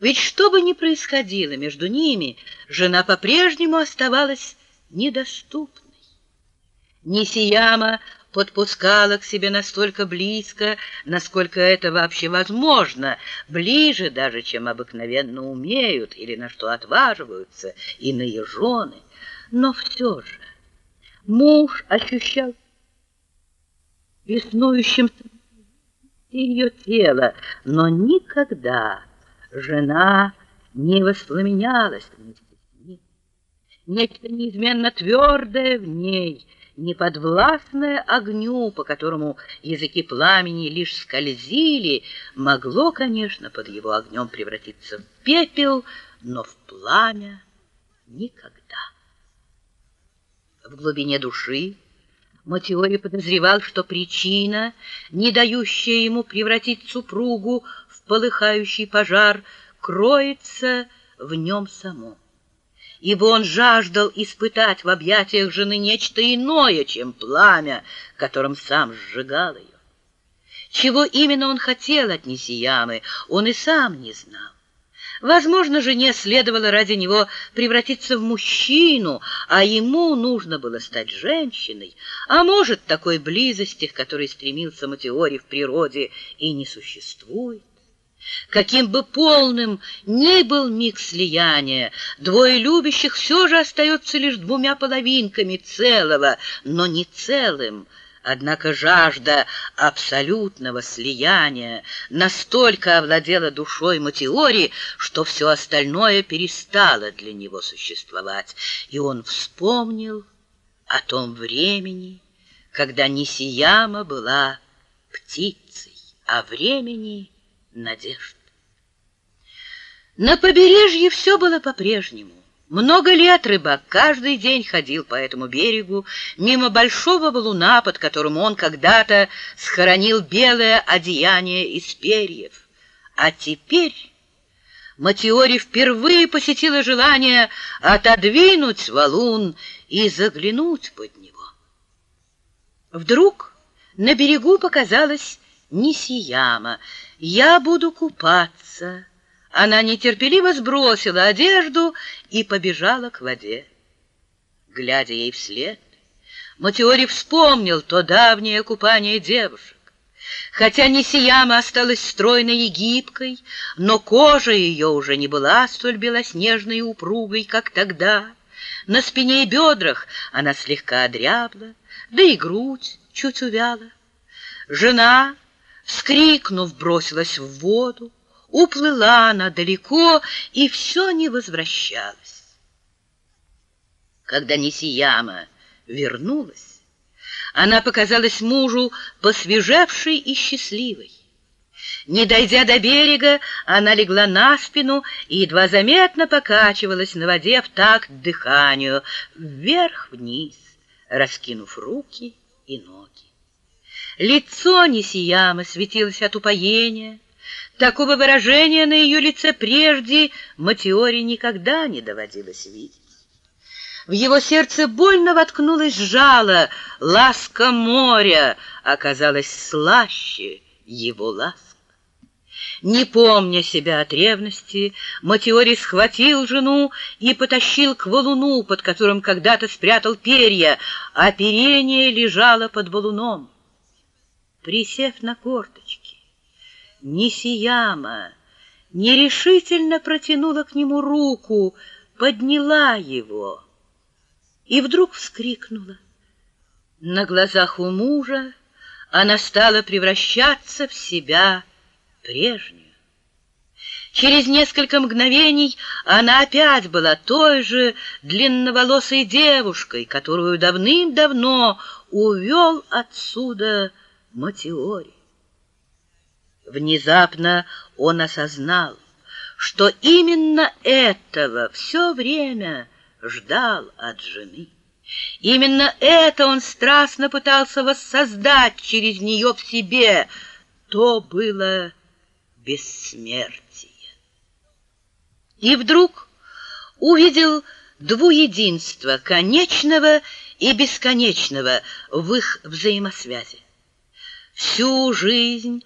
Ведь что бы ни происходило между ними, жена по-прежнему оставалась недоступной. Нисияма подпускала к себе настолько близко, насколько это вообще возможно, ближе даже, чем обыкновенно умеют или на что отваживаются иные жены. Но все же муж ощущал беснующим ее тело, но никогда жена не воспламенялась вместе с ним. Нечто неизменно твердое в ней, неподвластное огню, по которому языки пламени лишь скользили, могло, конечно, под его огнем превратиться в пепел, но в пламя никогда. В глубине души Матиори подозревал, что причина, не дающая ему превратить супругу в полыхающий пожар, кроется в нем самом. Ибо он жаждал испытать в объятиях жены нечто иное, чем пламя, которым сам сжигал ее. Чего именно он хотел от Нисиямы, он и сам не знал. Возможно, жене следовало ради него превратиться в мужчину, а ему нужно было стать женщиной. А может, такой близости, к которой стремился Матеори в природе, и не существует. Каким бы полным ни был миг слияния, двое любящих все же остаются лишь двумя половинками целого, но не целым — Однако жажда абсолютного слияния настолько овладела душой Матиори, что все остальное перестало для него существовать, и он вспомнил о том времени, когда Нисияма была птицей, а времени — надежд. На побережье все было по-прежнему. Много лет рыбак каждый день ходил по этому берегу, мимо большого валуна, под которым он когда-то схоронил белое одеяние из перьев. А теперь Матиори впервые посетила желание отодвинуть валун и заглянуть под него. Вдруг на берегу показалась Нисияма. «Я буду купаться». Она нетерпеливо сбросила одежду и побежала к воде. Глядя ей вслед, Матеори вспомнил то давнее купание девушек. Хотя Нисияма осталась стройной и гибкой, но кожа ее уже не была столь белоснежной и упругой, как тогда. На спине и бедрах она слегка одрябла, да и грудь чуть увяла. Жена, вскрикнув, бросилась в воду. Уплыла она далеко и все не возвращалась. Когда Нисияма вернулась, она показалась мужу посвежевшей и счастливой. Не дойдя до берега, она легла на спину и едва заметно покачивалась на воде в такт дыханию, вверх-вниз, раскинув руки и ноги. Лицо Нисияма светилось от упоения, Такого выражения на ее лице прежде Матиори никогда не доводилось видеть. В его сердце больно воткнулось жало, ласка моря оказалась слаще его ласк. Не помня себя от ревности, Матиори схватил жену и потащил к валуну, под которым когда-то спрятал перья, а оперение лежало под валуном. Присев на корточки, Нисияма нерешительно протянула к нему руку, подняла его и вдруг вскрикнула. На глазах у мужа она стала превращаться в себя прежнюю. Через несколько мгновений она опять была той же длинноволосой девушкой, которую давным-давно увел отсюда Матиори. Внезапно он осознал, что именно этого все время ждал от жены. Именно это он страстно пытался воссоздать через нее в себе. То было бессмертие. И вдруг увидел двуединство конечного и бесконечного в их взаимосвязи. Всю жизнь